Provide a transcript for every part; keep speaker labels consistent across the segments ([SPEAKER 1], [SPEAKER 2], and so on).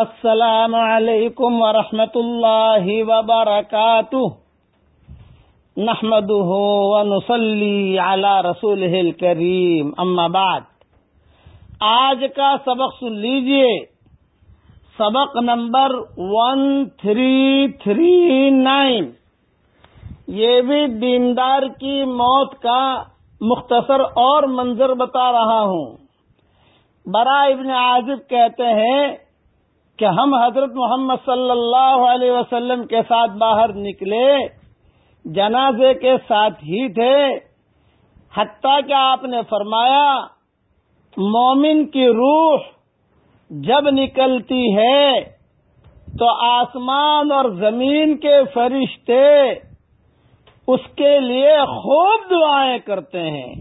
[SPEAKER 1] السلام علیکم ورحمۃ اللہ وبرکاتہ۔ نحمده ونصلي على رسوله الكريم اما بعد۔ آج کا سبق سن لیجیے۔ سبق number one three three nine یہ بھی دیندار کی موت کا مختصر اور منظر بتا رہا ہوں۔ برا ابن عازب کہتے ہیں کہ ہم حضرت محمد صلی اللہ علیہ وسلم کے ساتھ باہر نکلے، جنازے کے ساتھ ہی تھے۔ حتیٰ کہ آپ نے فرمایا، مومن کی روح جب نکلتی ہے تو آسمان اور زمین کے فرشتے اس کے لیے خوب دعائیں کرتے ہیں۔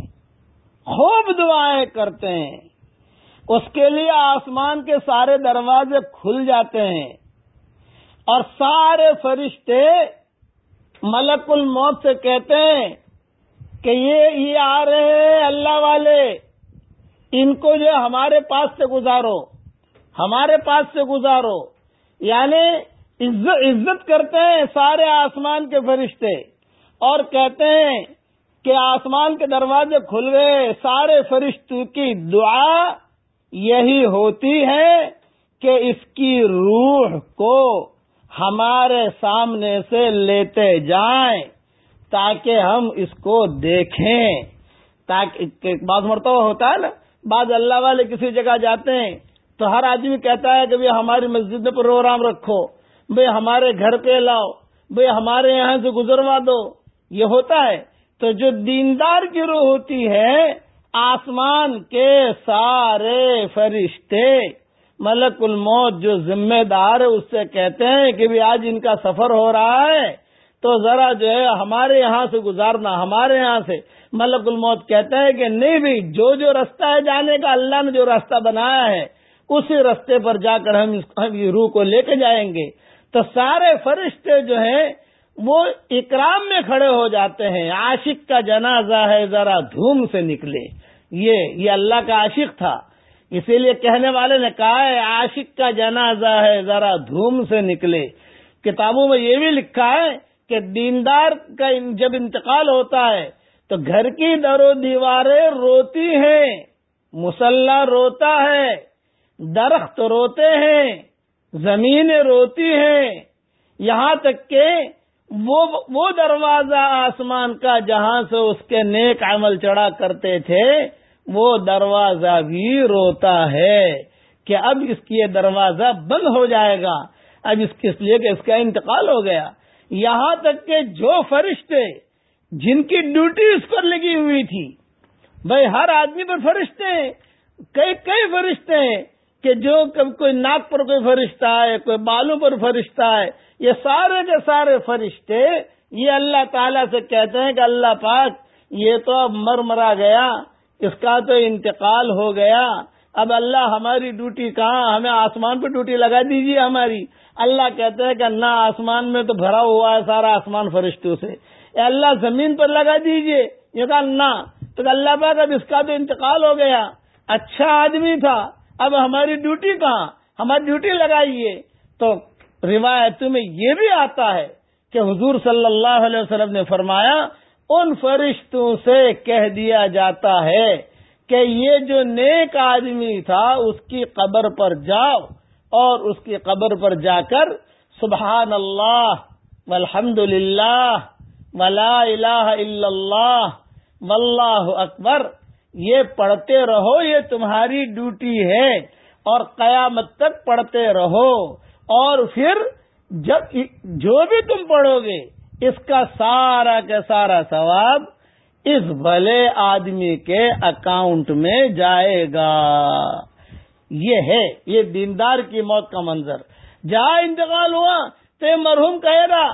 [SPEAKER 1] خوب دعائیں کرتے ہیں۔ اس کے لیے آسمان کے سارے دروازے کھل جاتے ہیں اور سارے فرشتے ملک الموت سے کہتے ہیں کہ یہ یہ آ رہے ہیں اللہ والے، ان کو جو ہمارے پاس سے گزارو، ہمارے پاس سے گزارو۔ یعنی عزت عزت کرتے ہیں سارے آسمان کے فرشتے اور کہتے ہیں کہ آسمان کے دروازے کھل گئے، سارے فرشتوں کی دعا یہی ہوتی ہے کہ اس کی روح کو ہمارے سامنے سے لیتے جائیں تاکہ ہم اس کو دیکھیں۔ تاکہ بعض مرتبہ ہوتا ہے نا، بعض اللہ والے کسی جگہ جاتے ہیں تو ہر آدمی کہتا ہے کہ ہماری مسجد میں پروگرام رکھو بھائی ہمارے گھر پہ لاؤ بھائی ہمارے یہاں سے گزروا دو۔ یہ ہوتا ہے۔ تو جو دیندار کی روح ہوتی ہے آسمان کے سارے فرشتے ملک الموت جو ذمہ دار ہے، اس سے کہتے ہیں کہ بھی آج ان کا سفر ہو رہا ہے، تو ذرا جو ہے ہمارے یہاں سے گزارنا، ہمارے یہاں سے۔ ملک الموت کہتے ہیں کہ نہیں بھی، جو جو رستہ ہے جانے کا، اللہ نے جو راستہ بنایا ہے، اسی رستے پر جا کر ہم روح کو لے کے جائیں گے۔ تو سارے فرشتے جو ہیں وہ اکرام میں کھڑے ہو جاتے ہیں، عاشق کا جنازہ ہے، ذرا دھوم سے نکلے۔ یہ یہ اللہ کا عاشق تھا۔ اسی لیے کہنے والے نے کہا ہے عاشق کا جنازہ ہے، ذرا دھوم سے نکلے۔ کتابوں میں یہ بھی لکھا ہے کہ دیندار کا جب انتقال ہوتا ہے، تو گھر کی در و دیواریں روتی ہیں، مسلح روتا ہے، درخت روتے ہیں، زمینیں روتی ہیں۔ یہاں تک کہ وہ وہ دروازہ آسمان کا جہاں سے اس کے نیک عمل چڑھا کرتے تھے، وہ دروازہ بھی روتا ہے کہ اب اس کی یہ دروازہ بند ہو جائے گا۔ اب اس کے لیے کہ اس کا انتقال ہو گیا۔ یہاں تک کہ جو فرشتے جن کی ڈیوٹی اس پر لگی ہوئی تھی، بھائی ہر آدمی پر فرشتے ہیں۔ کئی کئی فرشتے ہیں کہ جو کوئی ناک پر کوئی فرشتہ ہے کوئی بالوں پر فرشتہ ہے یہ سارے کے سارے فرشتے یہ اللہ تعالی سے کہتے ہیں کہ اللہ پاک یہ تو اب مر مرا گیا، اس کا تو انتقال ہو گیا، اب اللہ ہماری ڈیوٹی کہاں، ہمیں آسمان پہ ڈیوٹی لگا دیجیے ہماری۔ اللہ کہتے ہیں کہ نہ آسمان میں تو بھرا ہوا ہے سارا آسمان فرشتوں سے۔ اے اللہ زمین پر لگا دیجیے یہ کہا نہ، تو اللہ پاک اب اس کا تو انتقال ہو گیا۔ اچھا آدمی تھا، اب ہماری ڈیوٹی کہاں؟ ہماری ڈیوٹی لگائیے۔ تو روایتوں میں یہ بھی آتا ہے کہ حضور صلی اللہ علیہ وسلم نے فرمایا، ان فرشتوں سے کہہ دیا جاتا ہے کہ یہ جو نیک آدمی تھا، اس کی قبر پر جاؤ اور اس کی قبر پر جا کر سبحان اللہ والحمد للہ ولا الہ الا اللہ واللہ اکبر، یہ پڑھتے رہو، یہ تمہاری ڈیوٹی ہے اور قیامت تک پڑھتے رہو۔ اور پھر جب جو بھی تم پڑھو گے، اس کا سارا کا سارا ثواب اس بھلے آدمی کے اکاؤنٹ میں جائے گا۔ یہ ہے، یہ دیندار کی موت کا منظر۔ جہاں انتقال ہوا، تو مرحوم کہے گا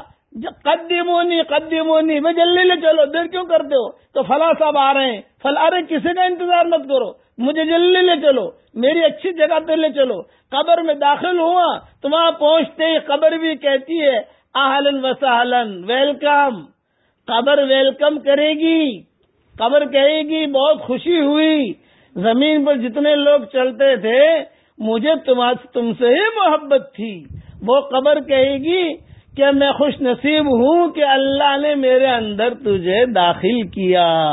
[SPEAKER 1] قدیمونی قدیمونی، میں جلدی لے چلو، دیر کیوں کرتے ہو؟ تو فلاں صاحب آ رہے ہیں۔ فلا ارے، کسی کا انتظار مت کرو۔ مجھے جلدی لے چلو، میری اچھی جگہ پہ لے چلو۔ قبر میں داخل ہوا، تو وہاں پہنچتے ہی قبر بھی کہتی ہے، اہلن وسہلن، ویلکم۔ قبر ویلکم کرے گی۔ قبر کہے گی، بہت خوشی ہوئی۔ زمین پر جتنے لوگ چلتے تھے، مجھے تم سے ہی محبت تھی۔ وہ قبر کہے گی کہ میں خوش نصیب ہوں کہ اللہ نے میرے اندر تجھے داخل کیا۔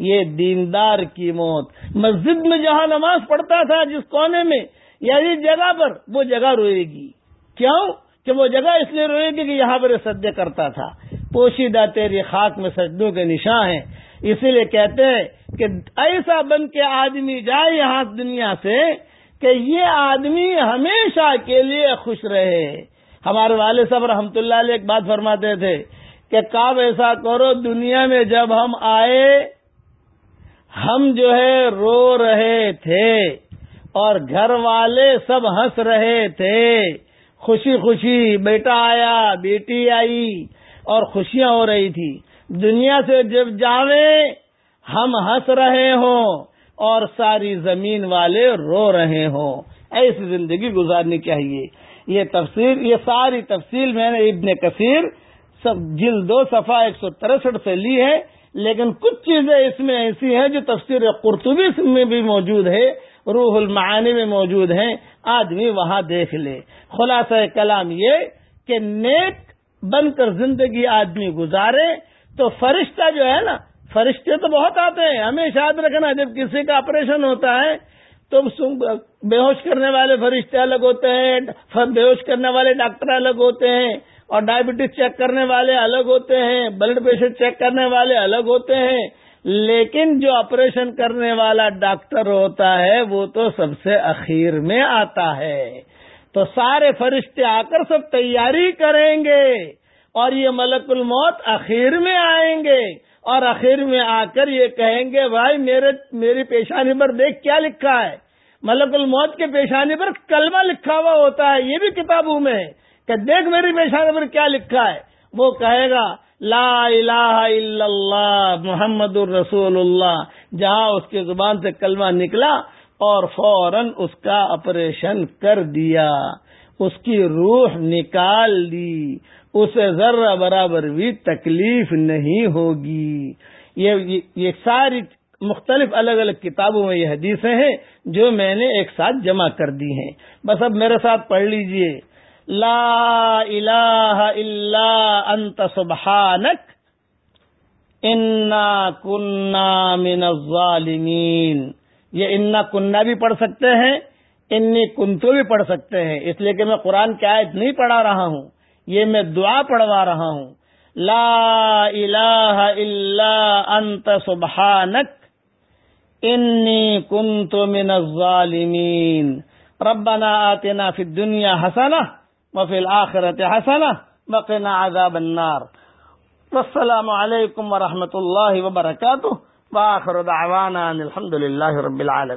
[SPEAKER 1] یہ دیندار کی موت۔ مسجد میں جہاں نماز پڑھتا تھا جس کونے میں، یا جس جگہ پر، وہ جگہ روئے گی کیوں؟ کہ وہ جگہ اس لیے روئے گی کہ یہاں پر سجدے کرتا تھا۔ پوشیدہ تیری خاک میں سجدوں کے نشان ہیں۔ اسی لیے کہتے ہیں کہ ایسا بن کے آدمی جائے یہاں دنیا سے کہ یہ آدمی ہمیشہ کے لیے خوش رہے۔ ہمارے والد صاحب رحمت اللہ علیہ ایک بات فرماتے تھے کہ کاب ایسا کرو دنیا میں جب ہم آئے ہم جو ہے رو رہے تھے اور گھر والے سب ہنس رہے تھے۔ خوشی خوشی، بیٹا آیا، بیٹی آئی اور خوشیاں ہو رہی تھی۔ دنیا سے جب جاوے، ہم ہنس رہے ہوں اور ساری زمین والے رو رہے ہوں۔ ایسی زندگی گزارنی چاہیے۔ یہ تفصیل یہ ساری تفصیل میں نے ابن کثیر سب جلد دو صفحہ ایک سو ترسٹھ سے لی ہے۔ لیکن کچھ چیزیں اس میں ایسی ہیں جو تفسیر قرطبی میں بھی موجود ہے، روح المعانی میں موجود ہیں، آدمی وہاں دیکھ لے۔ خلاصہ کلام یہ کہ نیک بن کر زندگی آدمی گزارے تو فرشتہ جو ہے نا، فرشتے تو بہت آتے ہیں ہمیں یاد رکھنا جب کسی کا آپریشن ہوتا ہے تو بے ہوش کرنے والے فرشتے الگ ہوتے ہیں، بے ہوش کرنے والے ڈاکٹر الگ ہوتے ہیں۔ اور ڈائبٹیز چیک کرنے والے الگ ہوتے ہیں، بلڈ پریشر چیک کرنے والے الگ ہوتے ہیں، لیکن جو آپریشن کرنے والا ڈاکٹر ہوتا ہے، وہ تو سب سے اخیر میں آتا ہے۔ تو سارے فرشتے آ کر سب تیاری کریں گے اور یہ ملک الموت اخیر میں آئیں گے۔ اور اخیر میں آ کر یہ کہیں گے، بھائی، میرے، میری پیشانی پر دیکھ کیا لکھا ہے۔ ملک الموت کے پیشانی پر کلمہ لکھا ہوا ہوتا ہے، یہ بھی کتابوں میں۔ ہے کہ دیکھ میری پیشانی پر کیا لکھا ہے؟ وہ کہے گا، لا الہ الا اللہ، محمد الرسول اللہ، جہاں اس کی زبان سے کلمہ نکلا اور فوراً اس کا آپریشن کر دیا، اس کی روح نکال دی، اسے ذرہ برابر بھی تکلیف نہیں ہوگی۔ یہ یہ ساری مختلف الگ الگ کتابوں میں یہ حدیثیں ہیں جو میں نے ایک ساتھ جمع کر دی ہیں۔ بس اب میرے ساتھ پڑھ لیجیے۔ لا الہ الا انت سبحانک انا کننا من الظالمین یہ انا کننا بھی پڑھ سکتے ہیں انی کنتو بھی پڑھ سکتے ہیں۔ اس لیے کہ میں قرآن کی آیت نہیں پڑھا رہا ہوں، یہ میں دعا پڑھوا رہا ہوں۔ لا الہ الا انت سبحانک انی کنت من الظالمین ربنا آتنا فی الدنیا حسنہ وفي الآخرة حسنة وقنا عذاب النار. والسلام عليكم ورحمة الله وبركاته. وآخر دعوانا أن الحمد لله رب العالمين.